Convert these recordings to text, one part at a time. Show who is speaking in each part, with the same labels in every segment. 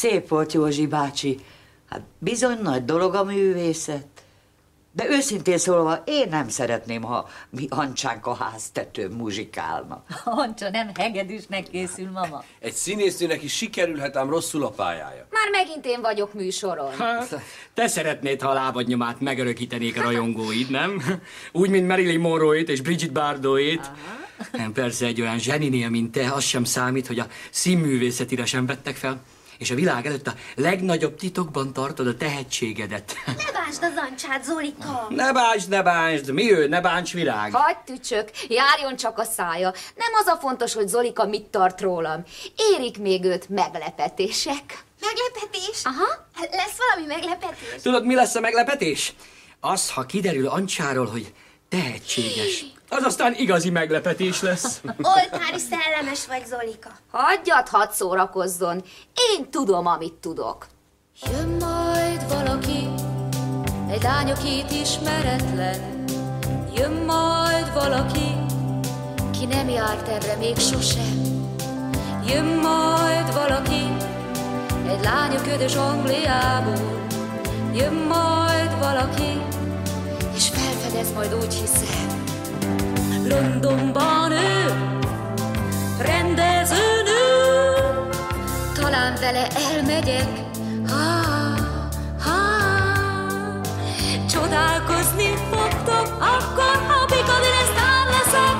Speaker 1: Szép volt Józsi bácsi. Hát bizony nagy dolog a művészet. De őszintén szólva, én nem szeretném, ha mi Ancsánk a háztetőn muzsikálna.
Speaker 2: Ancsa nem hegedűsnek készül, mama.
Speaker 3: Egy színésznőnek is sikerülhet ám rosszul a pályája.
Speaker 4: Már megint én vagyok műsoron.
Speaker 5: Hát, te szeretnéd, ha a lábadnyomát megörökítenék a rajongóid, nem? Úgy, mint Marilyn Monroe-it és Bridget Bardot-it. Persze egy olyan zseninél, mint te, az sem számít, hogy a színművészetire sem vettek fel és a világ előtt a legnagyobb titokban tartod a tehetségedet.
Speaker 6: Ne bántsd az ancsát, Zolika!
Speaker 5: Ne bántsd, ne bántsd! Mi ő? Ne bánts virág!
Speaker 4: Hagy tücsök, járjon csak a szája. Nem az a fontos, hogy Zolika mit tart rólam. Érik még őt meglepetések.
Speaker 6: Meglepetés?
Speaker 4: Aha.
Speaker 6: Lesz valami meglepetés?
Speaker 5: Tudod, mi lesz a meglepetés? Az, ha kiderül Ancsáról, hogy tehetséges. Az aztán igazi meglepetés lesz.
Speaker 6: Oltári szellemes vagy, Zolika.
Speaker 4: Hagyjad, hadd szórakozzon. Én tudom, amit tudok.
Speaker 7: Jön majd valaki, egy lány, akit ismeretlen. Jön majd valaki, ki nem járt erre még sosem. Jön majd valaki, egy lány a ködös Angliából. Jön majd valaki, és felfedez majd úgy hiszem. Londonban ő, rendezőnő, talán vele elmegyek, ha, ha, csodálkozni fogtok, akkor ha Piccadilly sztár leszek,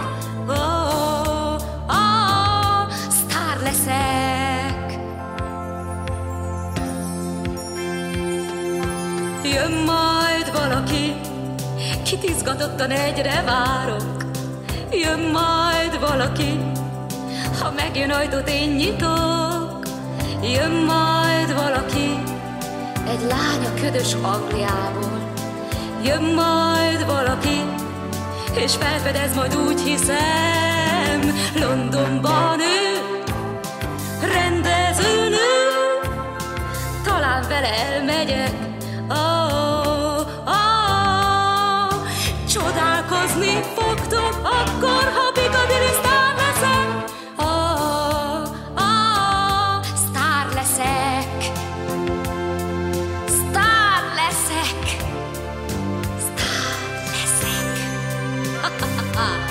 Speaker 7: oh, oh, sztár leszek. Jön majd valaki, kit izgatottan egyre várok, Jön majd valaki, ha megjön ajtót én nyitok. Jön majd valaki, egy lány a ködös Angliából. Jön majd valaki, és felfedez majd úgy hiszem, Londonban ő, rendezőnő, talán vele elmegyek, oh, oh, csodálkozni fogtok, sztár leszek, sztár leszek.